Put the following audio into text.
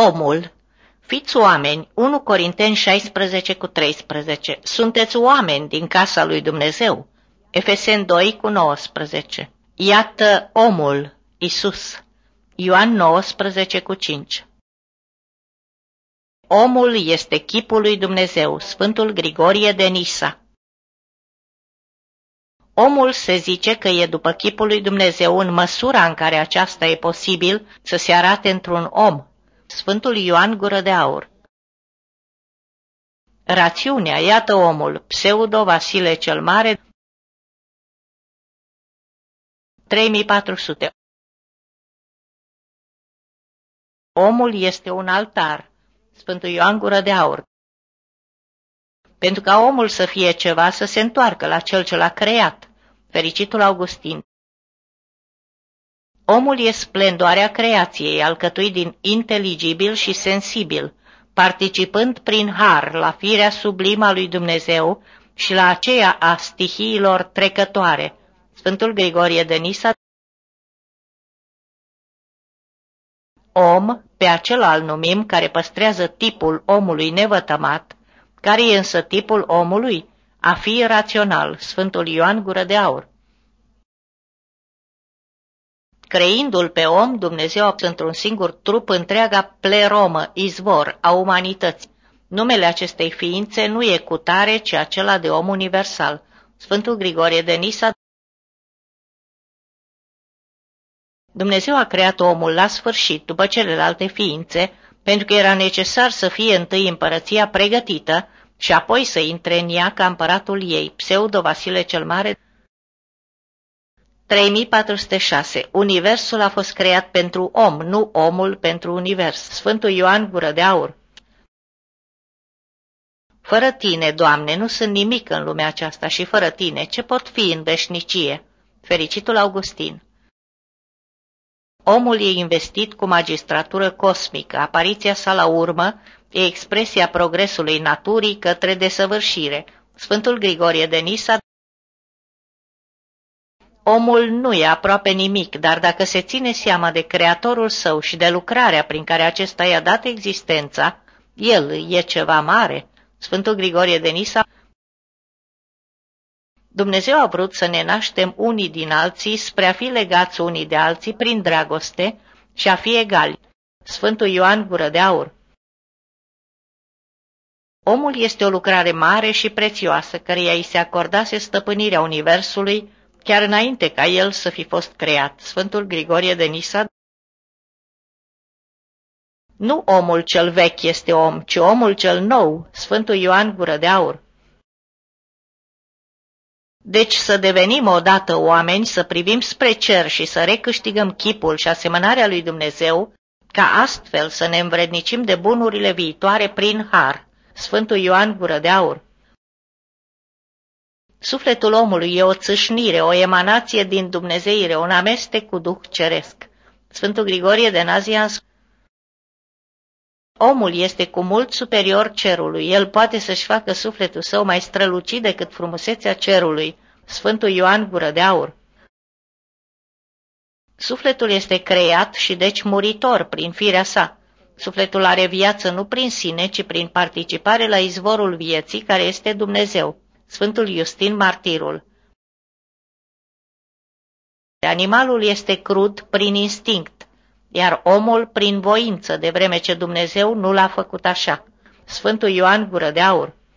Omul. Fiți oameni, 1 Corinteni 16 cu 13. Sunteți oameni din casa lui Dumnezeu. Efesen 2 cu 19. Iată omul, Isus. Ioan 19 cu 5. Omul este chipul lui Dumnezeu, Sfântul Grigorie de Nisa. Omul se zice că e după chipul lui Dumnezeu în măsura în care aceasta e posibil să se arate într-un om. Sfântul Ioan Gură de Aur. Rațiunea, iată omul, pseudo Vasile cel Mare, 3400. Omul este un altar, Sfântul Ioan Gură de Aur. Pentru ca omul să fie ceva, să se întoarcă la cel ce l-a creat, fericitul Augustin. Omul e splendoarea creației, alcătuit din inteligibil și sensibil, participând prin har la firea sublimă a lui Dumnezeu și la aceea a stihiilor trecătoare. Sfântul Grigorie de Nisa Om, pe acela îl numim care păstrează tipul omului nevătămat, care e însă tipul omului, a fi rațional, Sfântul Ioan Gură de Aur. Creindu-l pe om, Dumnezeu a într-un singur trup întreaga pleromă, izvor a umanității. Numele acestei ființe nu e cutare, ci acela de om universal. Sfântul Grigorie de Nisa Dumnezeu a creat omul la sfârșit, după celelalte ființe, pentru că era necesar să fie întâi împărăția pregătită și apoi să intre în ea ca împăratul ei, pseudo Vasile cel Mare. 3406. Universul a fost creat pentru om, nu omul pentru univers. Sfântul Ioan Gură de Aur. Fără tine, Doamne, nu sunt nimic în lumea aceasta și fără tine, ce pot fi în veșnicie? Fericitul Augustin. Omul e investit cu magistratură cosmică, apariția sa la urmă e expresia progresului naturii către desăvârșire. Sfântul Grigorie de Nisa Omul nu e aproape nimic, dar dacă se ține seama de creatorul său și de lucrarea prin care acesta i-a dat existența, el e ceva mare. Sfântul Grigorie de Nisa Dumnezeu a vrut să ne naștem unii din alții spre a fi legați unii de alții prin dragoste și a fi egali. Sfântul Ioan Gură de Aur Omul este o lucrare mare și prețioasă, căreia îi se acordase stăpânirea Universului, chiar înainte ca el să fi fost creat. Sfântul Grigorie de Nisa Nu omul cel vechi este om, ci omul cel nou, Sfântul Ioan Gură de Aur. Deci să devenim odată oameni, să privim spre cer și să recâștigăm chipul și asemănarea lui Dumnezeu, ca astfel să ne învrednicim de bunurile viitoare prin har. Sfântul Ioan Gură de Aur Sufletul omului e o țâșnire, o emanație din Dumnezeire, un amestec cu duh ceresc. Sfântul Grigorie de Nazian Omul este cu mult superior cerului, el poate să-și facă sufletul său mai strălucit decât frumusețea cerului. Sfântul Ioan Gură de Aur Sufletul este creat și deci muritor prin firea sa. Sufletul are viață nu prin sine, ci prin participare la izvorul vieții care este Dumnezeu. Sfântul Iustin Martirul Animalul este crud prin instinct, iar omul prin voință, de vreme ce Dumnezeu nu l-a făcut așa. Sfântul Ioan Gură de Aur